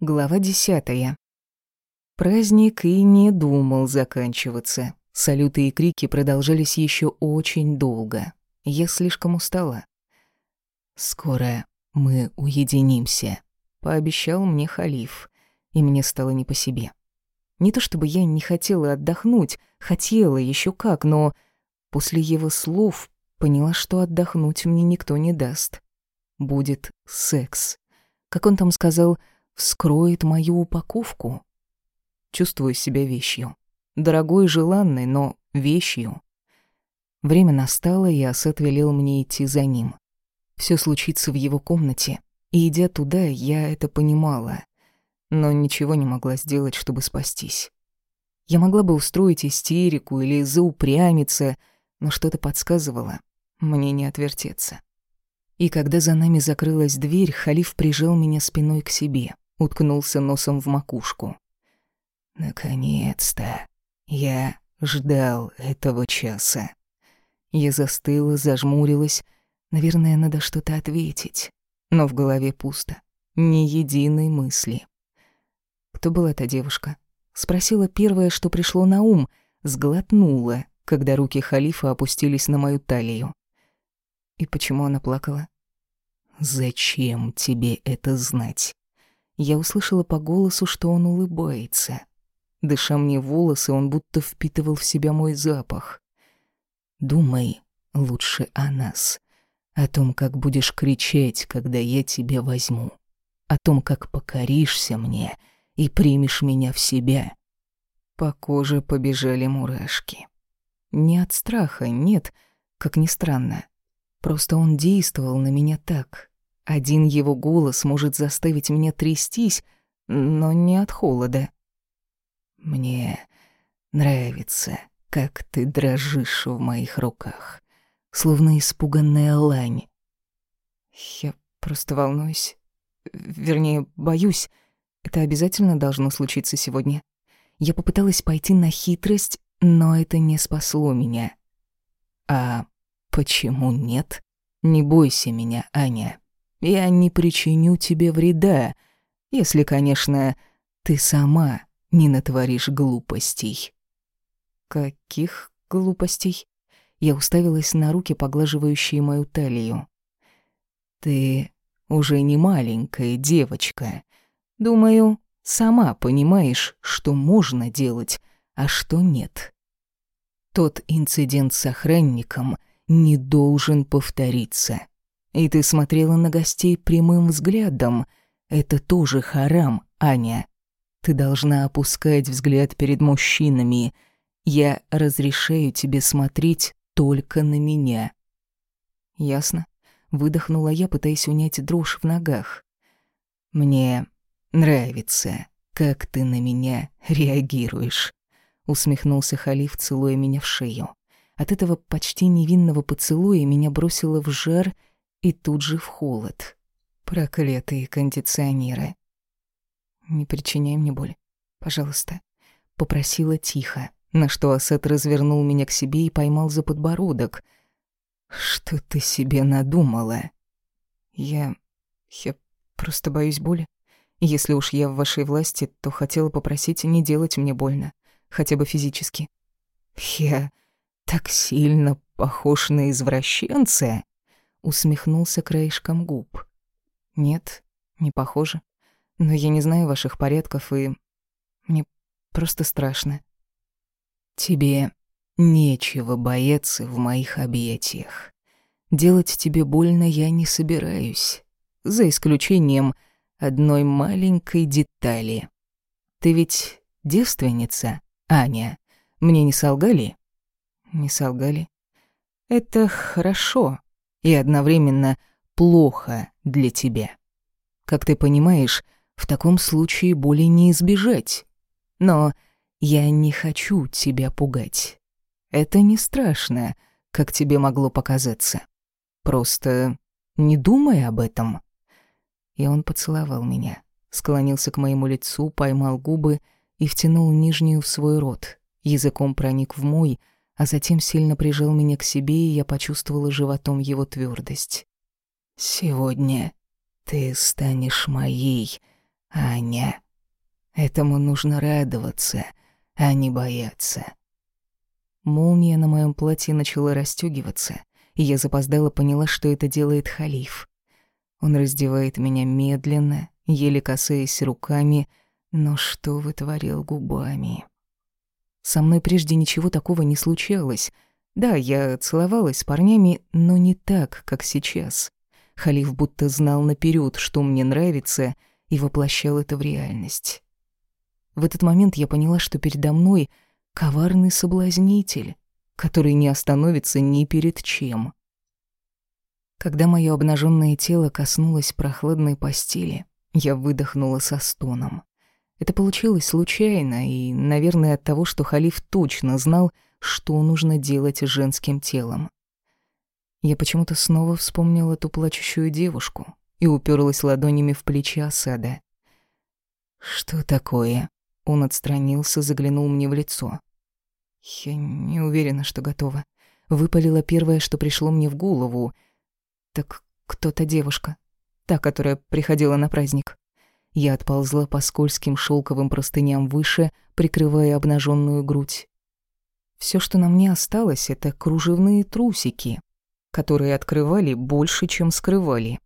Глава десятая. Праздник и не думал заканчиваться. Салюты и крики продолжались еще очень долго. Я слишком устала. «Скоро мы уединимся», — пообещал мне халиф, и мне стало не по себе. Не то чтобы я не хотела отдохнуть, хотела еще как, но после его слов поняла, что отдохнуть мне никто не даст. Будет секс. Как он там сказал, вскроет мою упаковку. Чувствую себя вещью. Дорогой и желанной, но вещью. Время настало, и Асет велел мне идти за ним. Все случится в его комнате, и, идя туда, я это понимала, но ничего не могла сделать, чтобы спастись. Я могла бы устроить истерику или заупрямиться, но что-то подсказывало, мне не отвертеться. И когда за нами закрылась дверь, халиф прижал меня спиной к себе уткнулся носом в макушку. «Наконец-то! Я ждал этого часа». Я застыла, зажмурилась. Наверное, надо что-то ответить. Но в голове пусто. Ни единой мысли. Кто была эта девушка? Спросила первое, что пришло на ум. Сглотнула, когда руки халифа опустились на мою талию. И почему она плакала? «Зачем тебе это знать?» Я услышала по голосу, что он улыбается. Дыша мне волосы, он будто впитывал в себя мой запах. «Думай лучше о нас, о том, как будешь кричать, когда я тебя возьму, о том, как покоришься мне и примешь меня в себя». По коже побежали мурашки. Не от страха, нет, как ни странно. Просто он действовал на меня так, один его голос может заставить меня трястись, но не от холода. Мне нравится, как ты дрожишь в моих руках, словно испуганная лань. Я просто волнуюсь. Вернее, боюсь. Это обязательно должно случиться сегодня. Я попыталась пойти на хитрость, но это не спасло меня. А почему нет? Не бойся меня, Аня. Я не причиню тебе вреда, если, конечно, ты сама не натворишь глупостей». «Каких глупостей?» Я уставилась на руки, поглаживающие мою талию. «Ты уже не маленькая девочка. Думаю, сама понимаешь, что можно делать, а что нет. Тот инцидент с охранником не должен повториться. И ты смотрела на гостей прямым взглядом. Это тоже харам, Аня. Ты должна опускать взгляд перед мужчинами. Я разрешаю тебе смотреть только на меня. Ясно? Выдохнула я, пытаясь унять дрожь в ногах. Мне нравится, как ты на меня реагируешь. Усмехнулся халиф, целуя меня в шею. От этого почти невинного поцелуя меня бросило в жар и тут же в холод. Проклятые кондиционеры. «Не причиняй мне боль, пожалуйста», — попросила тихо, на что Асет развернул меня к себе и поймал за подбородок. «Что ты себе надумала?» «Я... я просто боюсь боли. Если уж я в вашей власти, то хотела попросить не делать мне больно, хотя бы физически». «Я так сильно похож на извращенца?» Усмехнулся краешком губ. Нет, не похоже. Но я не знаю ваших порядков, и мне просто страшно. Тебе нечего бояться в моих объятиях. Делать тебе больно я не собираюсь, за исключением одной маленькой детали. Ты ведь девственница, Аня. Мне не солгали? Не солгали. Это хорошо и одновременно плохо для тебя. Как ты понимаешь, в таком случае боли не избежать. Но я не хочу тебя пугать. Это не страшно, как тебе могло показаться. Просто не думай об этом. И он поцеловал меня, склонился к моему лицу, поймал губы и втянул нижнюю в свой рот. Языком проник в мой, а затем сильно прижал меня к себе, и я почувствовала животом его твердость. «Сегодня ты станешь моей, Аня, этому нужно радоваться, а не бояться. Молния на моем платье начала расстёгиваться, и я запоздала поняла, что это делает халиф. Он раздевает меня медленно, еле касаясь руками, но что вытворил губами? Со мной прежде ничего такого не случалось. Да, я целовалась с парнями, но не так, как сейчас. Халиф будто знал наперед, что мне нравится, и воплощал это в реальность. В этот момент я поняла, что передо мной коварный соблазнитель, который не остановится ни перед чем. Когда мое обнаженное тело коснулось прохладной постели, я выдохнула со стоном. Это получилось случайно и, наверное, от того, что халиф точно знал, что нужно делать с женским телом. Я почему-то снова вспомнила ту плачущую девушку и уперлась ладонями в плечи осада. «Что такое?» Он отстранился, заглянул мне в лицо. Я не уверена, что готова. Выпалила первое, что пришло мне в голову. Так кто-то девушка. Та, которая приходила на праздник. Я отползла по скользким шелковым простыням выше, прикрывая обнаженную грудь. Все, что на мне осталось, это кружевные трусики, которые открывали больше, чем скрывали.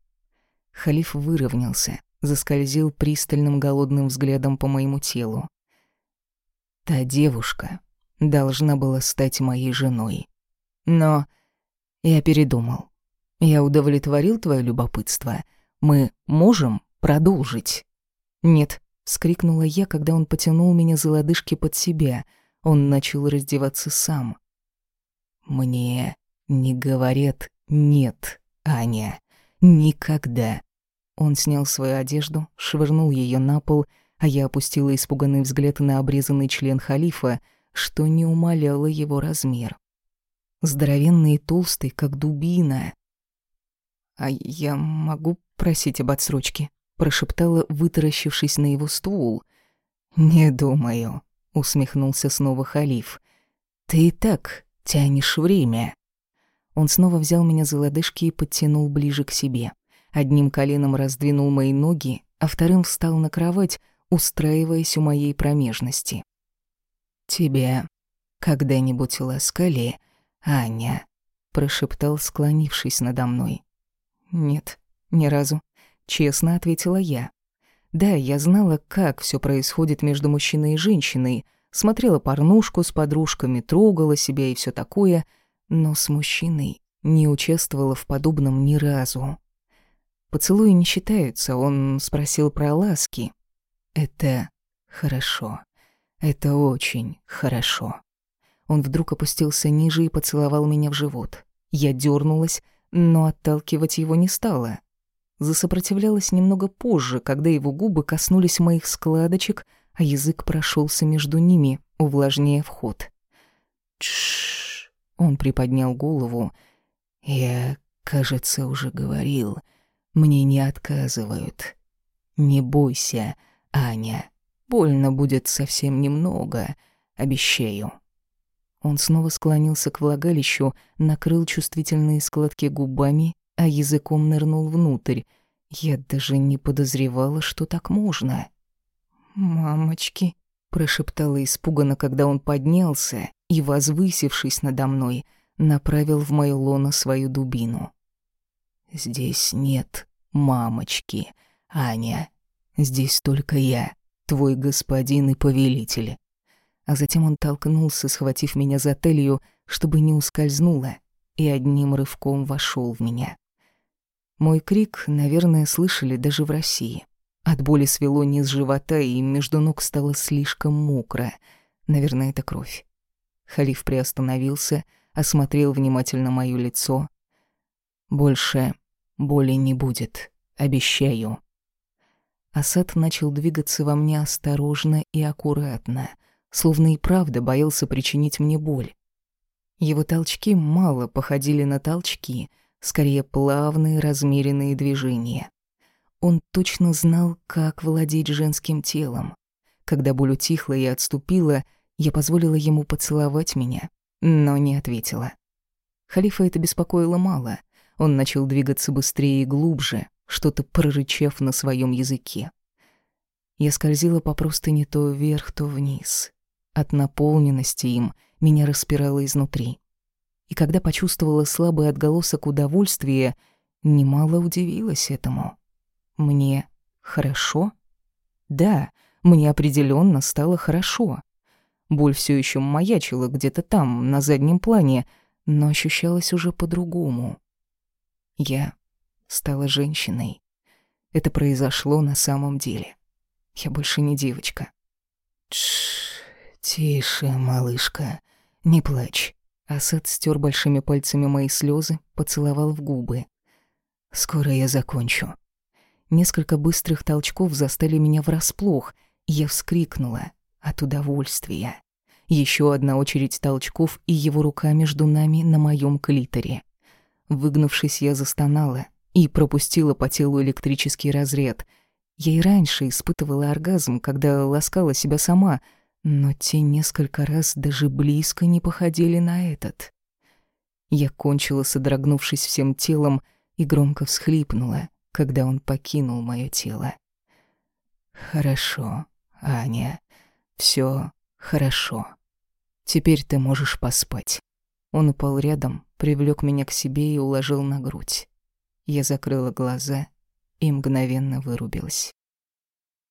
Халиф выровнялся, заскользил пристальным голодным взглядом по моему телу. Та девушка должна была стать моей женой. Но я передумал. Я удовлетворил твое любопытство. Мы можем продолжить. «Нет», — вскрикнула я, когда он потянул меня за лодыжки под себя. Он начал раздеваться сам. «Мне не говорят «нет», Аня. Никогда». Он снял свою одежду, швырнул ее на пол, а я опустила испуганный взгляд на обрезанный член халифа, что не умаляло его размер. Здоровенный и толстый, как дубина. «А я могу просить об отсрочке?» Прошептала, вытаращившись на его ствол. «Не думаю», — усмехнулся снова халиф. «Ты и так тянешь время». Он снова взял меня за лодыжки и подтянул ближе к себе. Одним коленом раздвинул мои ноги, а вторым встал на кровать, устраиваясь у моей промежности. «Тебя когда-нибудь ласкали, Аня?» — прошептал, склонившись надо мной. «Нет, ни разу», честно ответила я. Да, я знала, как все происходит между мужчиной и женщиной, смотрела порнушку с подружками, трогала себя и все такое, но с мужчиной не участвовала в подобном ни разу. Поцелуи не считаются, он спросил про ласки. Это хорошо. Это очень хорошо. Он вдруг опустился ниже и поцеловал меня в живот. Я дернулась, но отталкивать его не стала засопротивлялась немного позже, когда его губы коснулись моих складочек, а язык прошелся между ними, увлажняя вход. Тш. Он приподнял голову. Я, кажется, уже говорил. Мне не отказывают. Не бойся, Аня. Больно будет совсем немного, обещаю. Он снова склонился к влагалищу, накрыл чувствительные складки губами а языком нырнул внутрь. Я даже не подозревала, что так можно. «Мамочки», — прошептала испуганно, когда он поднялся и, возвысившись надо мной, направил в моё лоно свою дубину. «Здесь нет мамочки, Аня. Здесь только я, твой господин и повелитель». А затем он толкнулся, схватив меня за талию, чтобы не ускользнула, и одним рывком вошел в меня. Мой крик, наверное, слышали даже в России. От боли свело низ живота, и между ног стало слишком мокро. Наверное, это кровь. Халиф приостановился, осмотрел внимательно моё лицо. «Больше боли не будет, обещаю». Асад начал двигаться во мне осторожно и аккуратно, словно и правда боялся причинить мне боль. Его толчки мало походили на толчки — скорее плавные, размеренные движения. Он точно знал, как владеть женским телом. Когда боль утихла и отступила, я позволила ему поцеловать меня, но не ответила. Халифа это беспокоило мало. Он начал двигаться быстрее и глубже, что-то прорычав на своем языке. Я скользила по простыне то вверх, то вниз. От наполненности им меня распирало изнутри. И когда почувствовала слабый отголосок удовольствия, немало удивилась этому. Мне хорошо? Да, мне определенно стало хорошо. Боль все еще маячила где-то там, на заднем плане, но ощущалась уже по-другому. Я стала женщиной. Это произошло на самом деле. Я больше не девочка. Тише, малышка, не плачь. Асад стер большими пальцами мои слезы, поцеловал в губы. Скоро я закончу. Несколько быстрых толчков застали меня врасплох, и я вскрикнула от удовольствия. Еще одна очередь толчков, и его рука между нами на моем клиторе. Выгнувшись, я застонала и пропустила по телу электрический разряд. Я и раньше испытывала оргазм, когда ласкала себя сама, но те несколько раз даже близко не походили на этот. Я кончила, содрогнувшись всем телом, и громко всхлипнула, когда он покинул мое тело. «Хорошо, Аня, все хорошо. Теперь ты можешь поспать». Он упал рядом, привлек меня к себе и уложил на грудь. Я закрыла глаза и мгновенно вырубилась.